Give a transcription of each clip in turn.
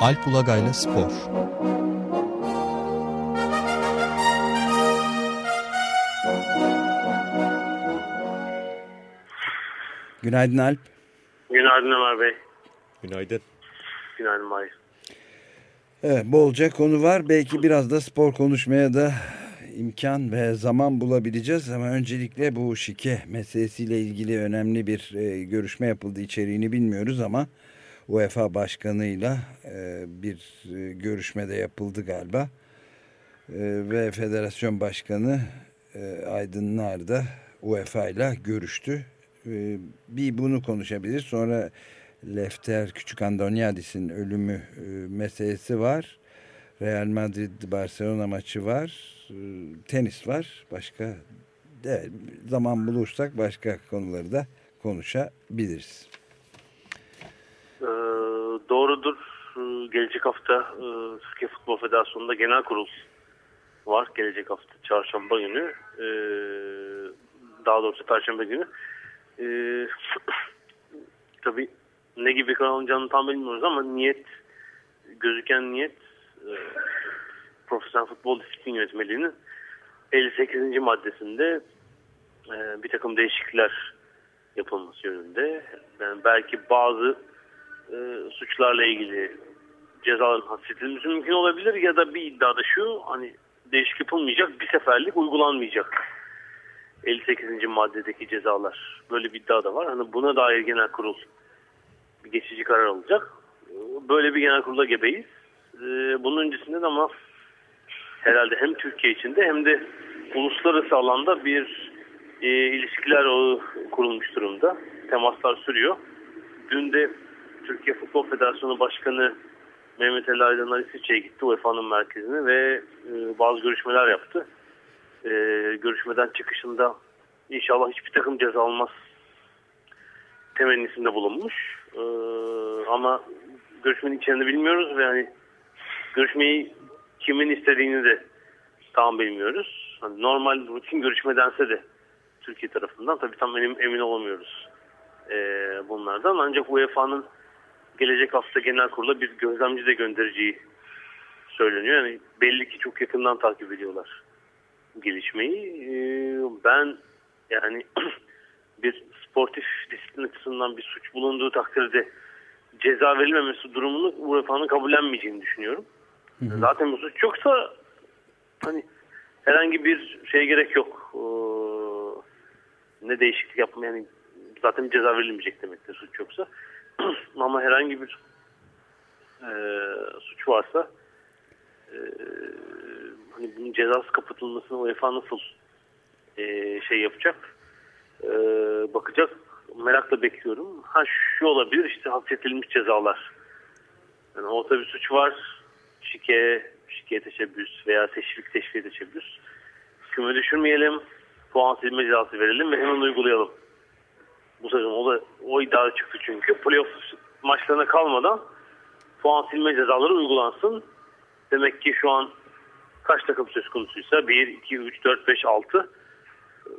Alp Ulagay'la Spor Günaydın Alp. Günaydın Ömer Bey. Günaydın. Günaydın Mahir. Evet, bolca konu var. Belki biraz da spor konuşmaya da imkan ve zaman bulabileceğiz ama öncelikle bu şike meselesiyle ilgili önemli bir e, görüşme yapıldı. İçeriğini bilmiyoruz ama UEFA başkanıyla e, bir e, görüşme de yapıldı galiba. E, ve federasyon başkanı e, Aydınlar da UEFA ile görüştü. E, bir bunu konuşabilir. Sonra Lefter Küçük Andoniadis'in ölümü meselesi var. Real Madrid Barcelona maçı var. Tenis var. Başka evet, zaman bulursak başka konuları da konuşabiliriz. Doğrudur. Ee, gelecek hafta e, Türkiye Futbol Federasyonu'nda genel kurul var. Gelecek hafta çarşamba günü. Ee, daha doğrusu perşembe günü. Ee, tabii ne gibi karar alınacağını tam bilmiyoruz ama niyet gözüken niyet e, Profesyonel Futbol Disiplin Yönetmeliği'nin 58. maddesinde e, bir takım değişiklikler yapılması yönünde. Yani belki bazı e, suçlarla ilgili cezaların hafifletilmesi mümkün olabilir ya da bir iddia da şu hani değişik yapılmayacak bir seferlik uygulanmayacak 58. maddedeki cezalar böyle bir iddia da var. Hani buna dair genel kurul bir geçici karar alacak. Böyle bir genel kurulda gebeyiz. Ee, bunun öncesinde de ama herhalde hem Türkiye içinde hem de uluslararası alanda bir e, ilişkiler kurulmuş durumda. Temaslar sürüyor. Dün de Türkiye Futbol Federasyonu Başkanı Mehmet Ali Aydınlar İsviçre'ye gitti UEFA'nın merkezine ve e, bazı görüşmeler yaptı. E, görüşmeden çıkışında inşallah hiçbir takım ceza almaz temennisinde bulunmuş. E, ama görüşmenin içeriğini bilmiyoruz ve hani görüşmeyi kimin istediğini de tam bilmiyoruz. Hani normal rutin görüşmedense de Türkiye tarafından tabii tam emin, emin olamıyoruz e, bunlardan. Ancak UEFA'nın gelecek hafta genel kurula bir gözlemci de göndereceği söyleniyor. Yani belli ki çok yakından takip ediyorlar gelişmeyi. E, ben yani bir sportif disiplin açısından bir suç bulunduğu takdirde ceza verilmemesi durumunu UEFA'nın kabullenmeyeceğini düşünüyorum. Hı hı. Zaten bu suç yoksa hani herhangi bir şey gerek yok. Ee, ne değişiklik yapma yani zaten ceza verilmeyecek demektir suç yoksa. Ama herhangi bir e, suç varsa e, hani bunun cezası kapatılmasını UEFA nasıl e, şey yapacak e, bakacak merakla bekliyorum. Ha şu olabilir işte hafifletilmiş cezalar. Yani orta bir suç var. Şike, şike teşebbüs veya teşvik teşvik teşebbüs. Küme düşürmeyelim. Puan silme cezası verelim ve hemen uygulayalım. Bu sezon o da o iddia çıktı çünkü. Playoff maçlarına kalmadan puan silme cezaları uygulansın. Demek ki şu an kaç takım söz konusuysa 1, 2, 3, 4, 5, 6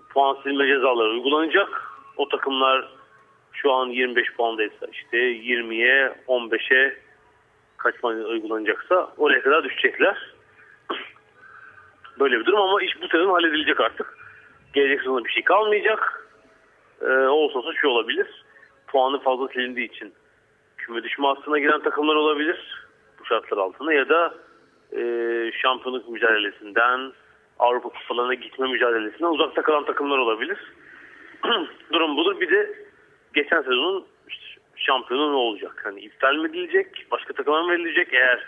puan silme cezaları uygulanacak. O takımlar şu an 25 puandaysa işte 20'ye 15'e kaç puan uygulanacaksa oraya kadar düşecekler. Böyle bir durum ama iş bu sezon halledilecek artık. Gelecek sezonda bir şey kalmayacak. Ee, olsa olsa şu olabilir. Puanı fazla silindiği için küme düşme hattına giren takımlar olabilir. Bu şartlar altında ya da e, şampiyonluk mücadelesinden Avrupa kupalarına gitme mücadelesinden uzakta kalan takımlar olabilir. Durum budur. Bir de geçen sezonun şampiyonu ne olacak? Hani iptal mi edilecek? Başka takımlar mı verilecek? Eğer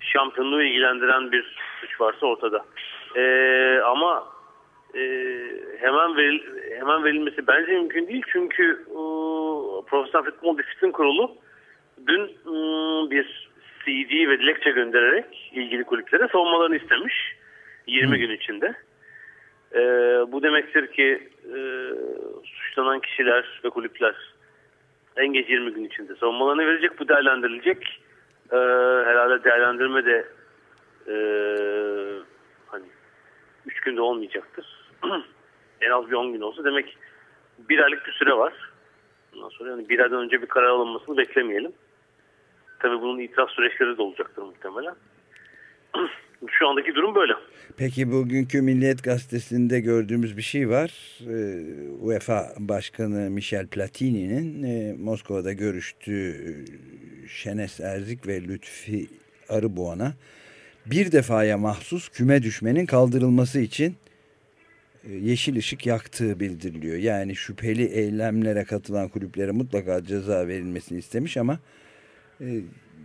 şampiyonluğu ilgilendiren bir suç varsa ortada. Ee, ama e, hemen veril, hemen verilmesi bence mümkün değil. Çünkü e, Profesyonel Futbol Disiplin Kurulu dün e, bir CD ve dilekçe göndererek ilgili kulüplere savunmalarını istemiş. 20 hmm. gün içinde. E, bu demektir ki e, suçlanan kişiler ve kulüpler en geç 20 gün içinde savunmalarını verecek. Bu değerlendirilecek. E, herhalde değerlendirme de e, hani 3 günde olmayacaktır. en az bir 10 gün olsa demek bir aylık bir süre var. Ondan sonra yani bir aydan önce bir karar alınmasını beklemeyelim. tabii bunun itiraz süreçleri de olacaktır muhtemelen. Şu andaki durum böyle. Peki bugünkü Milliyet Gazetesi'nde gördüğümüz bir şey var. Ee, UEFA Başkanı Michel Platini'nin e, Moskova'da görüştüğü e, Şenes Erzik ve Lütfi Arıboğan'a bir defaya mahsus küme düşmenin kaldırılması için yeşil ışık yaktığı bildiriliyor. Yani şüpheli eylemlere katılan kulüplere mutlaka ceza verilmesini istemiş ama e,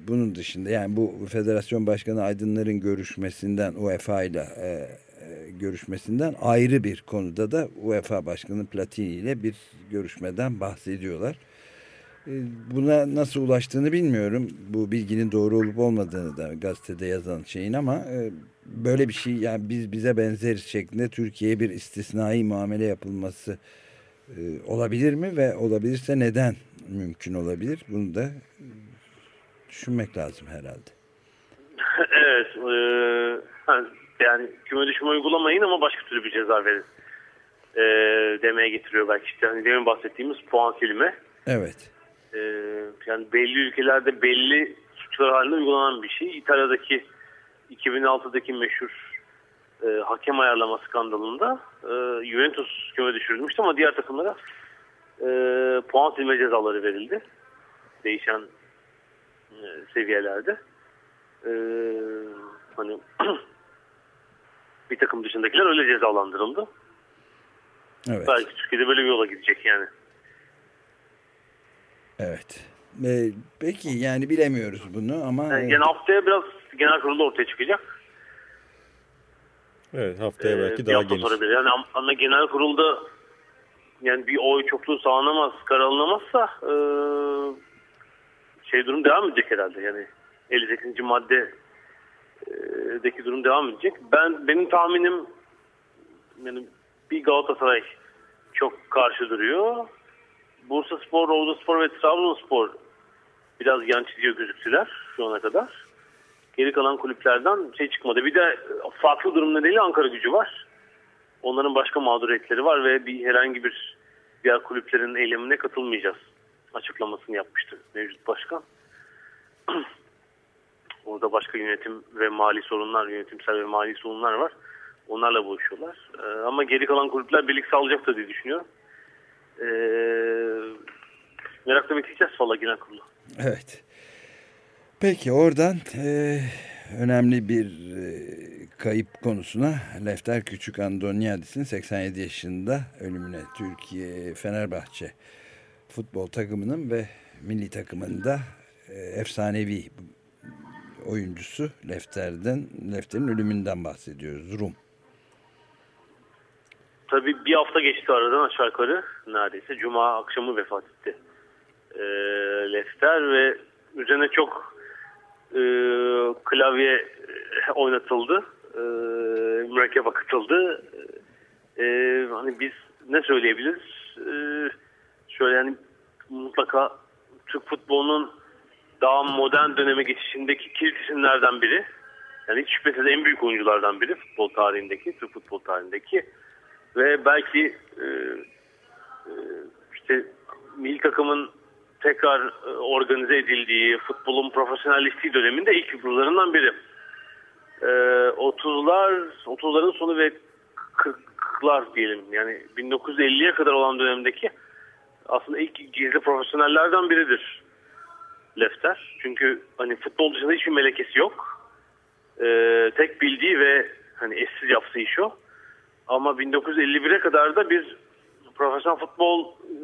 bunun dışında yani bu federasyon başkanı Aydınlar'ın görüşmesinden UEFA ile e, e, görüşmesinden ayrı bir konuda da UEFA başkanı Platini ile bir görüşmeden bahsediyorlar. E, buna nasıl ulaştığını bilmiyorum. Bu bilginin doğru olup olmadığını da gazetede yazan şeyin ama e, böyle bir şey yani biz bize benzeriz şeklinde Türkiye'ye bir istisnai muamele yapılması e, olabilir mi ve olabilirse neden mümkün olabilir? Bunu da düşünmek lazım herhalde. evet. E, yani küme düşme uygulamayın ama başka türlü bir ceza verin. E, demeye getiriyor belki işte hani demin bahsettiğimiz puan silme. Evet. E, yani belli ülkelerde belli suçlar halinde uygulanan bir şey. İtalya'daki 2006'daki meşhur e, hakem ayarlama skandalında e, Juventus küme düşürülmüştü ama diğer takımlara e, puan silme cezaları verildi. Değişen e, seviyelerde. E, hani bir takım dışındakiler öyle cezalandırıldı. Evet. Belki Türkiye'de böyle bir yola gidecek yani. Evet. Ee, peki yani bilemiyoruz bunu ama... Yani yani haftaya biraz genel kurulda ortaya çıkacak. Evet haftaya Ee, belki bir daha hafta geniş. sonra. Yani am- ama genel kurulda yani bir oy çokluğu sağlanamaz, karar alınamazsa e, şey durum devam edecek herhalde. Yani 58. madde deki durum devam edecek. Ben benim tahminim yani bir Galatasaray çok karşı duruyor. Bursa Spor, Roda Spor ve Trabzonspor biraz yan çiziyor gözüktüler şu ana kadar. Geri kalan kulüplerden şey çıkmadı. Bir de farklı durum nedeniyle Ankara gücü var. Onların başka mağduriyetleri var ve bir herhangi bir diğer kulüplerin eylemine katılmayacağız açıklamasını yapmıştı mevcut başkan. Orada başka yönetim ve mali sorunlar, yönetimsel ve mali sorunlar var. Onlarla boğuşuyorlar. Ee, ama geri kalan kulüpler birlik sağlayacaktır diye düşünüyorum. Ee, merakla bekleyeceğiz valla genel kurulu. Evet. Peki oradan e, önemli bir e, kayıp konusuna Lefter Küçük Andoniadis'in 87 yaşında ölümüne Türkiye Fenerbahçe futbol takımının ve milli takımında e, efsanevi oyuncusu Lefter'den Lefter'in ölümünden bahsediyoruz. Rum. Tabii bir hafta geçti aradan aşağı yukarı neredeyse. Cuma akşamı vefat etti. E, Lefter ve üzerine çok e, klavye oynatıldı. E, mürekkep akıtıldı. E, hani biz ne söyleyebiliriz? E, şöyle yani mutlaka Türk futbolunun daha modern döneme geçişindeki kilit isimlerden biri. Yani hiç şüphesiz en büyük oyunculardan biri futbol tarihindeki, Türk futbol tarihindeki. Ve belki e, e, işte milli takımın tekrar e, organize edildiği, futbolun profesyonelleştiği döneminde ilk yıldızlarından biri. E, 30'lar, 30'ların sonu ve 40'lar diyelim. Yani 1950'ye kadar olan dönemdeki aslında ilk gizli profesyonellerden biridir Lefter. Çünkü hani futbol dışında hiçbir melekesi yok. E, tek bildiği ve hani eşsiz yaptığı iş o. Ama 1951'e kadar da bir profesyonel futbol e,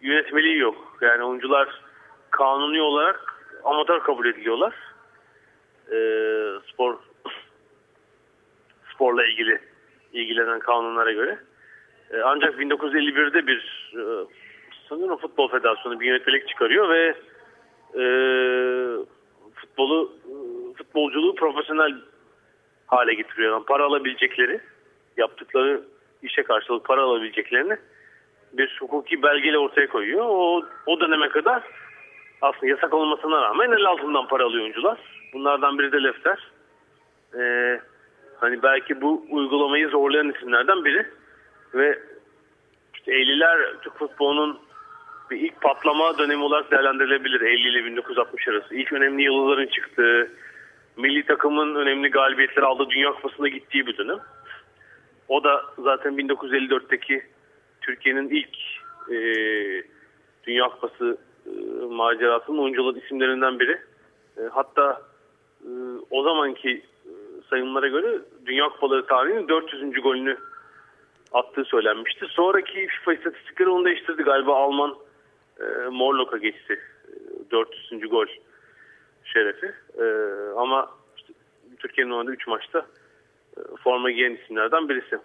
yönetmeliği yok. Yani oyuncular kanuni olarak amatör kabul ediliyorlar. E, spor sporla ilgili ilgilenen kanunlara göre. E, ancak 1951'de bir e, sanıyorum futbol federasyonu bir yönetmelik çıkarıyor ve e, futbolu e, futbolculuğu profesyonel hale getiriyor. Yani para alabilecekleri yaptıkları işe karşılık para alabileceklerini bir hukuki belgeyle ortaya koyuyor. O, o döneme kadar aslında yasak olmasına rağmen el altından para alıyor oyuncular. Bunlardan biri de Lefter. Ee, hani belki bu uygulamayı zorlayan isimlerden biri. Ve işte 50'ler Türk futbolunun bir ilk patlama dönemi olarak değerlendirilebilir 50 ile 1960 arası. İlk önemli yıldızların çıktığı, milli takımın önemli galibiyetler aldığı Dünya Kupası'na gittiği bir dönem. O da zaten 1954'teki Türkiye'nin ilk e, Dünya Kupası e, macerasının oyuncuların isimlerinden biri. E, hatta e, o zamanki e, sayımlara göre Dünya Kupaları tarihinin 400. golünü attığı söylenmişti. Sonraki FIFA istatistikleri onu değiştirdi. Galiba Alman e, Morlock'a geçti. E, 400. gol şerefi. E, ama işte, Türkiye'nin oynadığı 3 maçta forma giyen isimlerden birisi.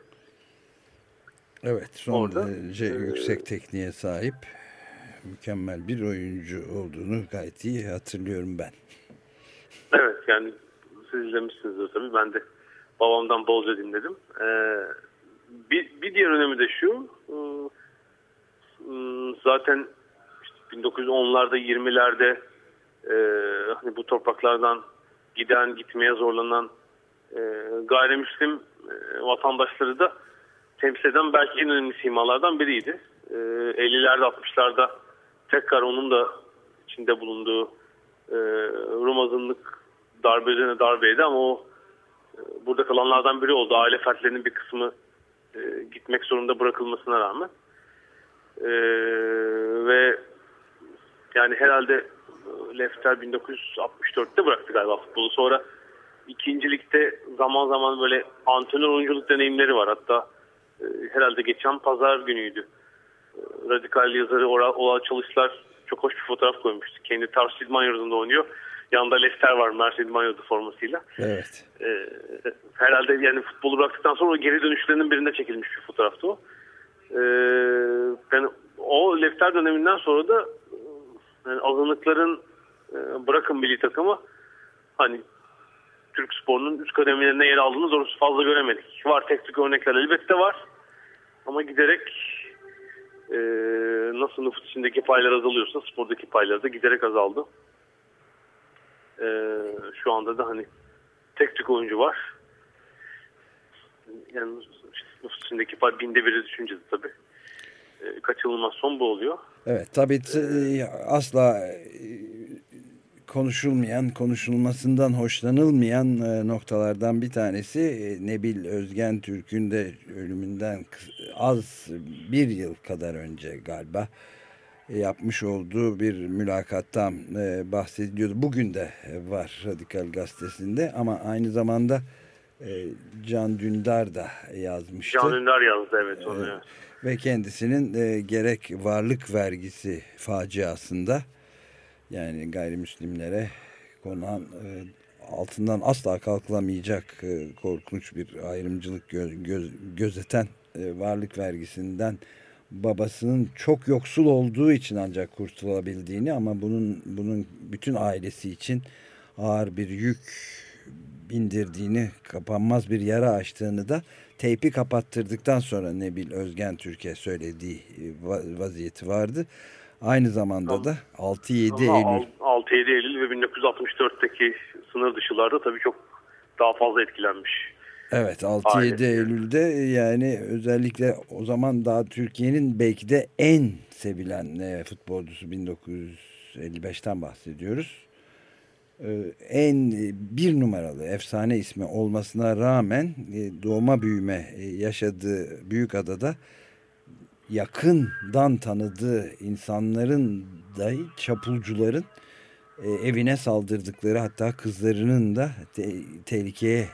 Evet son Orada, derece yüksek tekniğe sahip mükemmel bir oyuncu olduğunu gayet iyi hatırlıyorum ben. Evet yani siz izlemişsinizdir tabii. Ben de babamdan bolca dinledim. Ee, bir, bir diğer önemi de şu. ıı, ıı, Zaten işte 1910'larda 20'lerde e, hani bu topraklardan giden gitmeye zorlanan e, gayrimüslim e, vatandaşları da temsil eden belki en önemli simalardan biriydi. E, 50'lerde 60'larda tekrar onun da içinde bulunduğu e, Rum azınlık darbe üzerine darbeydi ama o e, burada kalanlardan biri oldu. Aile fertlerinin bir kısmı e, gitmek zorunda bırakılmasına rağmen. E, ve yani herhalde e, Lefter 1964'te bıraktı galiba futbolu. Sonra ikincilikte zaman zaman böyle antrenör oyunculuk deneyimleri var. Hatta e, herhalde geçen pazar günüydü. E, radikal yazarı Oral, Oral Çalışlar çok hoş bir fotoğraf koymuştu. Kendi Tarsus İdman Yurdu'nda oynuyor. Yanında Lester var Mersin İdman Yurdu formasıyla. Evet. E, herhalde yani futbolu bıraktıktan sonra o geri dönüşlerinin birinde çekilmiş bir fotoğraftı o. E, yani o Lefter döneminden sonra da e, yani azınlıkların e, bırakın milli takımı hani Türk sporunun üst kademelerine yer aldığını doğrusu fazla göremedik. Var tek tük örnekler elbette var. Ama giderek e, nasıl nüfus içindeki paylar azalıyorsa spordaki paylar da giderek azaldı. E, şu anda da hani tek tük oyuncu var. Yani işte nüfus içindeki pay binde biri düşünce tabii. E, kaçınılmaz son bu oluyor. Evet tabii t- asla e, konuşulmayan, konuşulmasından hoşlanılmayan e, noktalardan bir tanesi e, Nebil Özgen Türk'ün de ölümünden az bir yıl kadar önce galiba e, yapmış olduğu bir mülakattan bahsediliyordu. Bugün de var Radikal Gazetesi'nde ama aynı zamanda Can Dündar da yazmıştı. Can Ünder yazdı evet onu. Ve kendisinin gerek varlık vergisi faciasında yani gayrimüslimlere konan e, altından asla kalkılamayacak e, korkunç bir ayrımcılık gö- göz- gözeten e, varlık vergisinden babasının çok yoksul olduğu için ancak kurtulabildiğini ama bunun bunun bütün ailesi için ağır bir yük bindirdiğini, kapanmaz bir yara açtığını da teypi kapattırdıktan sonra Nebil Özgen Türkiye söylediği e, va- vaziyeti vardı. Aynı zamanda da 6-7 Eylül 6-7 Eylül ve 1964'teki sınır dışılarda tabii çok daha fazla etkilenmiş. Evet 6-7 Ailesi. Eylül'de yani özellikle o zaman daha Türkiye'nin belki de en sevilen e, futbolcusu 1955'ten bahsediyoruz. Ee, en e, bir numaralı efsane ismi olmasına rağmen e, doğma büyüme e, yaşadığı büyük adada yakından tanıdığı insanların dahi çapulcuların e, evine saldırdıkları hatta kızlarının da te- tehlikeye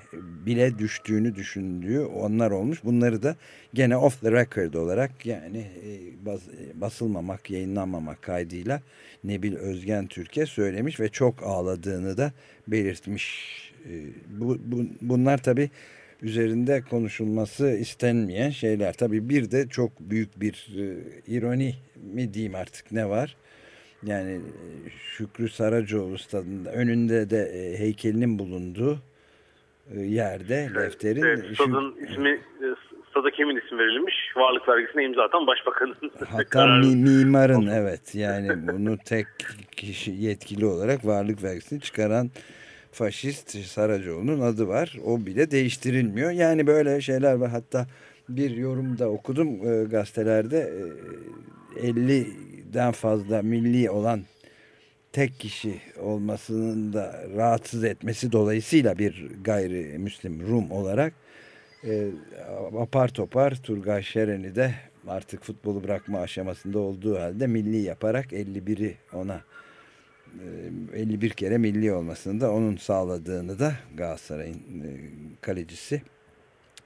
bile düştüğünü düşündüğü onlar olmuş. Bunları da gene off the record olarak yani e, bas- e, basılmamak, yayınlanmamak kaydıyla Nebil Özgen Türkiye söylemiş ve çok ağladığını da belirtmiş. E, bu, bu, bunlar tabi üzerinde konuşulması istenmeyen şeyler. Tabi bir de çok büyük bir e, ironi mi diyeyim artık ne var? Yani e, Şükrü Saracoğlu stadında önünde de e, heykelinin bulunduğu e, yerde Lefter'in Evet, Şük- stadın ismi, e, stada kimin ismi verilmiş? Varlık vergisine imza atan başbakanın Hatta mi- mimarın evet yani bunu tek kişi yetkili olarak varlık vergisini çıkaran faşist Saracoğlu'nun adı var. O bile değiştirilmiyor. Yani böyle şeyler var. Hatta bir yorumda okudum e, gazetelerde 50'den fazla milli olan tek kişi olmasının da rahatsız etmesi dolayısıyla bir gayrimüslim Rum olarak e, apar topar Turgay Şeren'i de artık futbolu bırakma aşamasında olduğu halde milli yaparak 51'i ona 51 kere milli olmasını da onun sağladığını da Galatasaray'ın e, kalecisi.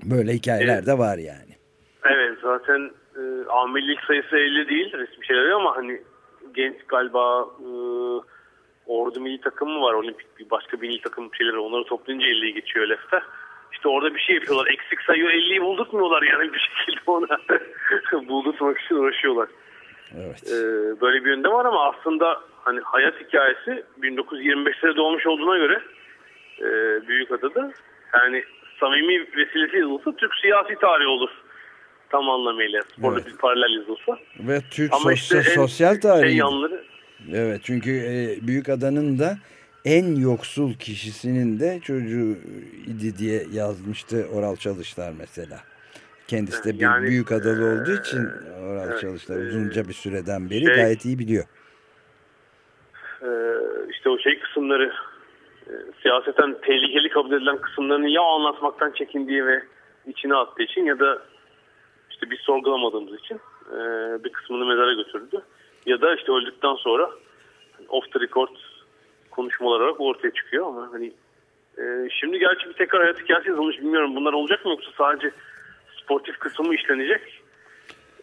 Böyle hikayeler evet. de var yani. Evet zaten e, amirlik sayısı 50 değil resmi şeyler ama hani genç galiba e, ordu milli takımı var olimpik bir başka bir milli takım şeyleri onları toplayınca 50'yi geçiyor lefte. İşte orada bir şey yapıyorlar. Eksik sayıyor 50'yi buldurtmuyorlar yani bir şekilde ona buldurtmak için uğraşıyorlar. Evet. Ee, böyle bir yönde var ama aslında hani hayat hikayesi 1925'te doğmuş olduğuna göre e, Büyükada'da yani samimi vesilesi yazılsa Türk siyasi tarihi olur tam anlamıyla. Orada Evet. bir paralel yazılsa. Ve Türk Ama sos- işte en sosyal tarihi. Şey yanları Evet çünkü e, Büyükada'nın da en yoksul kişisinin de çocuğu idi diye yazmıştı Oral Çalışlar mesela. Kendisi de bir Yani, büyük adalı olduğu için Oral evet, Çalışlar uzunca bir süreden beri şey- gayet iyi biliyor. işte o şey kısımları siyaseten tehlikeli kabul edilen kısımlarını ya anlatmaktan çekindiği ve içine attığı için ya da işte biz sorgulamadığımız için bir kısmını mezara götürdü. Ya da işte öldükten sonra off the record konuşmalar olarak ortaya çıkıyor ama hani şimdi gerçi bir tekrar hayat hikayesi yazılmış bilmiyorum bunlar olacak mı yoksa sadece sportif kısmı mı işlenecek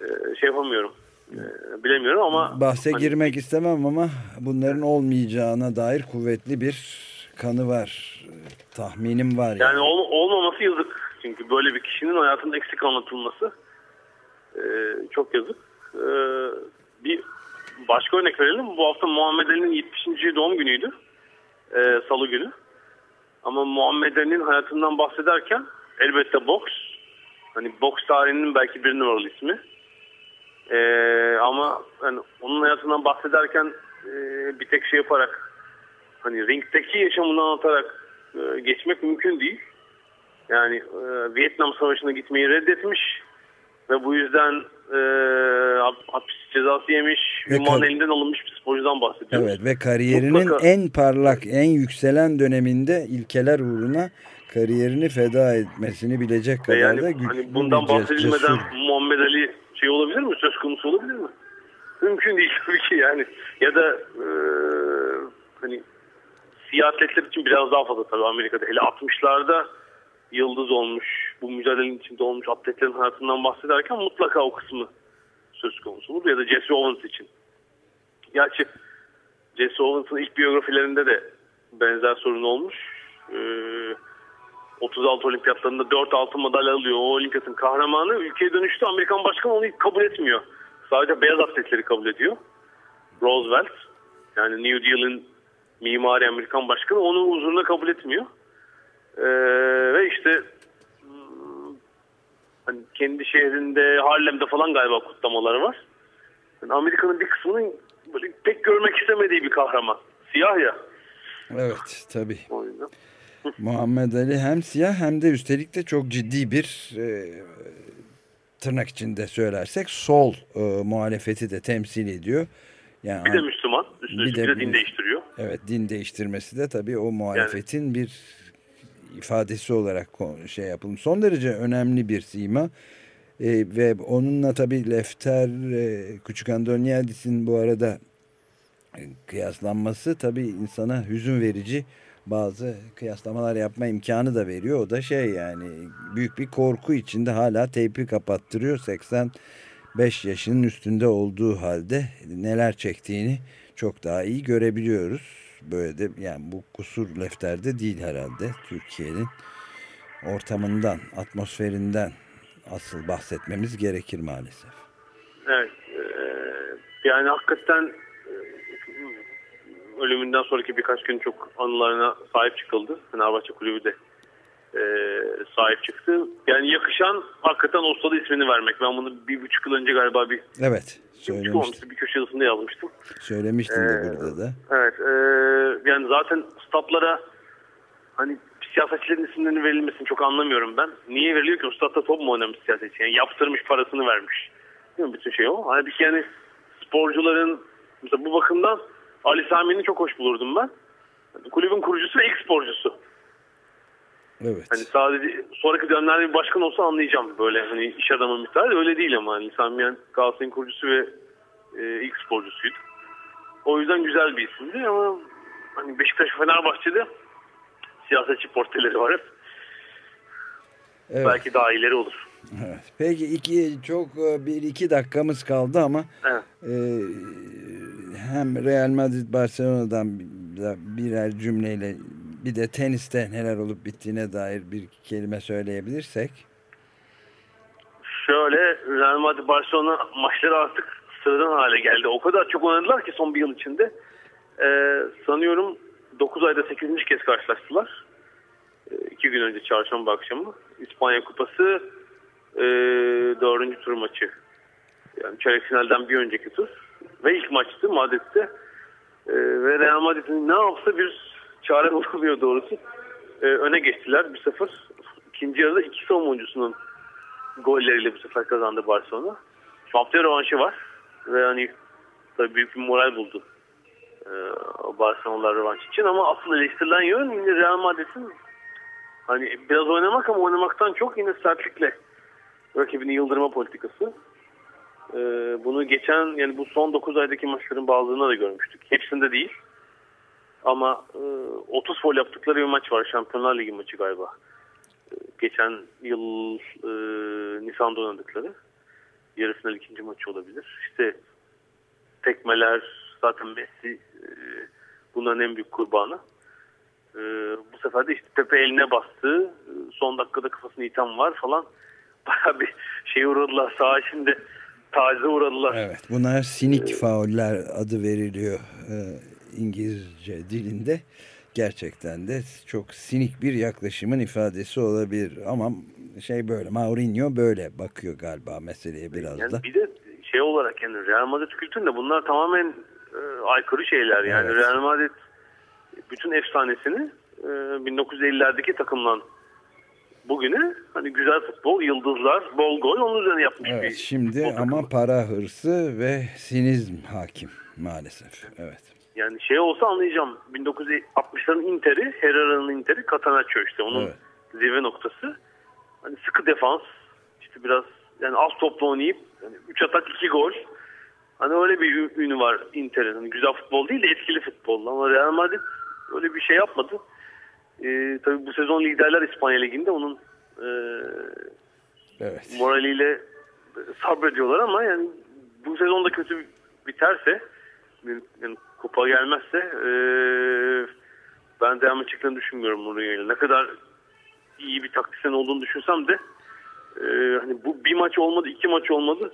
E, şey yapamıyorum E, bilemiyorum ama Bahse hani- girmek istemem ama bunların olmayacağına dair kuvvetli bir kanı var. Tahminim var yani. Yani ol- olmaması yazık. Çünkü böyle bir kişinin hayatının eksik anlatılması e, çok yazık. E, bir başka örnek verelim. Bu hafta Muhammed Ali'nin 70. doğum günüydü. E, Salı günü. Ama Muhammed Ali'nin hayatından bahsederken elbette boks. Hani boks tarihinin belki bir numaralı ismi. E, ama hani onun hayatından bahsederken e, bir tek şey yaparak hani ringdeki yaşamını anlatarak e, geçmek mümkün değil. Yani e, Vietnam Savaşı'na gitmeyi reddetmiş ve bu yüzden e, hap- hapis cezası yemiş, ünvan elinden alınmış bir sporcudan bahsediyoruz. Evet ve kariyerinin Mutlaka. en parlak, en yükselen döneminde ilkeler uğruna kariyerini feda etmesini bilecek Ve kadar yani da güçlü hani bundan bir bahsedilmeden cesur. Muhammed Ali şey olabilir mi? Söz konusu olabilir mi? Mümkün değil tabii ki yani. Ya da e, hani siyah atletler için biraz daha fazla tabii Amerika'da. Hele 60'larda yıldız olmuş, bu mücadelenin içinde olmuş atletlerin hayatından bahsederken mutlaka o kısmı söz konusu olur. Ya da Jesse Owens için. Gerçi Jesse Owens'ın ilk biyografilerinde de benzer sorun olmuş. Ee, 36 olimpiyatlarında 4 altın madalya alıyor. O olimpiyatın kahramanı ülkeye dönüştü. Amerikan başkanı onu kabul etmiyor. Sadece beyaz atletleri kabul ediyor. Roosevelt yani New Deal'in mimari Amerikan başkanı onu huzuruna kabul etmiyor. Ee, ve işte hmm, hani kendi şehrinde Harlem'de falan galiba kutlamaları var. Yani Amerika'nın bir kısmının böyle pek görmek istemediği bir kahraman. Siyah ya. Evet tabii. O yüzden. Muhammed Ali hem siyah hem de üstelik de çok ciddi bir e, tırnak içinde söylersek sol e, muhalefeti de temsil ediyor. Yani Bir de Müslüman. Üstüne Bir bir de de, din bir- değiştiriyor. Evet din değiştirmesi de tabii o muhalefetin bir ifadesi olarak şey yapılmış. Son derece önemli bir sima. E, ve onunla tabii Lefter e, Küçük Andoniadis'in bu arada e, kıyaslanması tabii insana hüzün verici bazı kıyaslamalar yapma imkanı da veriyor. O da şey yani büyük bir korku içinde hala teypi kapattırıyor. 85 yaşının üstünde olduğu halde neler çektiğini çok daha iyi görebiliyoruz. Böyle de yani bu kusur lefterde değil herhalde Türkiye'nin ortamından, atmosferinden asıl bahsetmemiz gerekir maalesef. Evet. yani hakikaten ölümünden sonraki birkaç gün çok anılarına sahip çıkıldı. Fenerbahçe Kulübü de e, sahip çıktı. Yani yakışan hakikaten o stada ismini vermek. Ben bunu bir buçuk yıl önce galiba bir, Evet, bir söylemiştim. olmuştu. Bir köşe yazısında yazmıştım. Söylemiştim de Ee, burada da. Evet. e, yani zaten statlara hani siyasetçilerin isimlerinin verilmesini çok anlamıyorum ben. Niye veriliyor ki? O statta top mu oynamış siyasetçi? Yani yaptırmış parasını vermiş. Değil mi? Bütün şey o. Halbuki yani sporcuların mesela bu bakımdan Ali Sami'ni çok hoş bulurdum ben. Kulübün kurucusu ve ilk sporcusu. Evet. Hani sadece sonraki dönemlerde bir başkan olsa anlayacağım böyle hani iş adamı misal öyle değil ama hani Sami Yen Galatasaray'ın kurucusu ve e, ilk sporcusuydu. O yüzden güzel bir isimdi ama hani Beşiktaş Fenerbahçe'de siyasetçi portreleri var hep. Evet. Belki daha ileri olur. Evet. Peki iki çok e, bir iki dakikamız kaldı ama Evet. e, hem Real Madrid Barcelona'dan birer cümleyle bir de teniste neler olup bittiğine dair bir kelime söyleyebilirsek. Şöyle Real Madrid Barcelona maçları artık sıradan hale geldi. O kadar çok oynadılar ki son bir yıl içinde. Ee, sanıyorum 9 ayda 8. kez karşılaştılar. Ee, iki gün önce çarşamba akşamı. İspanya Kupası e, 4. tur maçı. Yani çeyrek finalden bir önceki tur. Ve ilk maçtı Madrid'de. Ee, ve Real Madrid'in ne yapsa bir çare bulamıyor doğrusu. Ee, öne geçtiler 1-0. İkinci yarıda iki savunma oyuncusunun golleriyle bu sefer kazandı Barcelona. Haftaya rövanşı var. Ve hani tabii büyük bir moral buldu. Ee, Barcelona'lar rövanş için ama asıl eleştirilen yön yine Real Madrid'in hani biraz oynamak ama oynamaktan çok yine sertlikle rakibini yıldırma politikası. Ee, bunu geçen yani bu son 9 aydaki maçların bazılarında da görmüştük. Hepsinde değil. Ama e, 30 gol yaptıkları bir maç var. Şampiyonlar Ligi maçı galiba. E, geçen yıl e, Nisan'da oynadıkları. Yarı final ikinci maçı olabilir. İşte tekmeler zaten Messi e, bunların en büyük kurbanı. E, bu sefer de işte Pepe eline bastı. E, son dakikada kafasını iten var falan. Baya bir şey uğradılar. Sağ şimdi tacize uğradılar. Evet bunlar sinik fauller adı veriliyor e, İngilizce dilinde. Gerçekten de çok sinik bir yaklaşımın ifadesi olabilir. Ama şey böyle Mourinho böyle bakıyor galiba meseleye biraz Yani da. bir de şey olarak yani Real Madrid kültüründe bunlar tamamen e, aykırı şeyler. Yani Evet. Real Madrid bütün efsanesini e, 1950'lerdeki takımdan bugüne hani güzel futbol, yıldızlar, bol gol onun üzerine yapmış Evet bir şimdi futbol takımı. ama para hırsı ve sinizm hakim maalesef. Evet. Yani şey olsa anlayacağım. 1960'ların Inter'i, Herrera'nın Inter'i Catenaccio işte onun Evet. zirve noktası. Hani sıkı defans, işte biraz yani az topla oynayıp yani 3 atak 2 gol. Hani öyle bir ünü var Inter'in. Hani güzel futbol değil de etkili futbol. Ama Real Madrid öyle bir şey yapmadı. Ee, tabii bu sezon liderler İspanya Ligi'nde onun e, Evet. moraliyle sabrediyorlar ama yani bu sezonda kötü biterse yani kupa gelmezse e, ben devam edeceklerini düşünmüyorum Mourinho'yla. Ne kadar iyi bir taktisyen olduğunu düşünsem de e, hani bu bir maç olmadı, iki maç olmadı.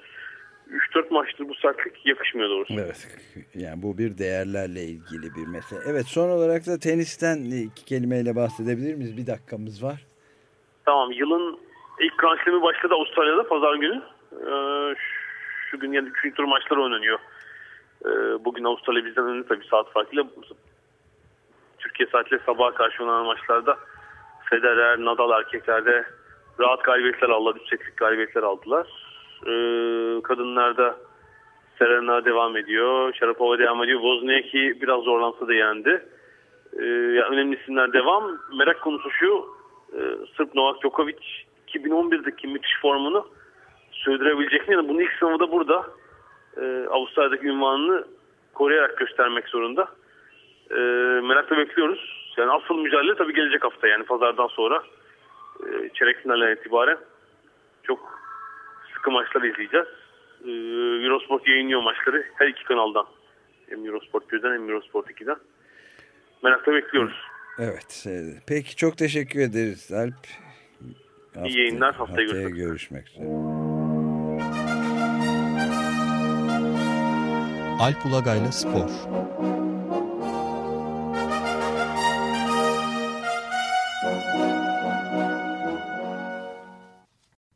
3-4 maçtır bu sertlik yakışmıyor doğrusu. Evet. Yani bu bir değerlerle ilgili bir mesele. Evet son olarak da tenisten iki kelimeyle bahsedebilir miyiz? Bir dakikamız var. Tamam yılın ilk Grand Slam'i başladı Avustralya'da pazar günü. Ee, şu gün yani 3. tur maçları oynanıyor. Ee, bugün Avustralya bizden önde tabii saat farkıyla. Türkiye saatiyle sabaha karşı oynanan maçlarda Federer, Nadal erkeklerde rahat galibiyetler aldılar. Üç setlik galibiyetler aldılar. Ee, kadınlarda Serena devam ediyor. Sharapova devam ediyor. Wozniacki biraz zorlansa da yendi. Ee, ya önemli isimler devam. Merak konusu şu. e, Sırp Novak Djokovic 2011'deki müthiş formunu sürdürebilecek mi? Yani bunun ilk sınavı da burada. Ee, Avustralya'daki ünvanını koruyarak göstermek zorunda. Ee, merakla bekliyoruz. Yani asıl mücadele tabii gelecek hafta yani pazardan sonra e, çeyrek finalden itibaren çok sıkı maçlar izleyeceğiz. Ee, Eurosport yayınlıyor maçları her iki kanaldan. Hem Eurosport 1'den hem Eurosport 2'den. Merakla bekliyoruz. Evet. Peki çok teşekkür ederiz Alp. İyi yayınlar, haftaya haftaya görüşmek görüşmek üzere. Alp Ulagay'la Spor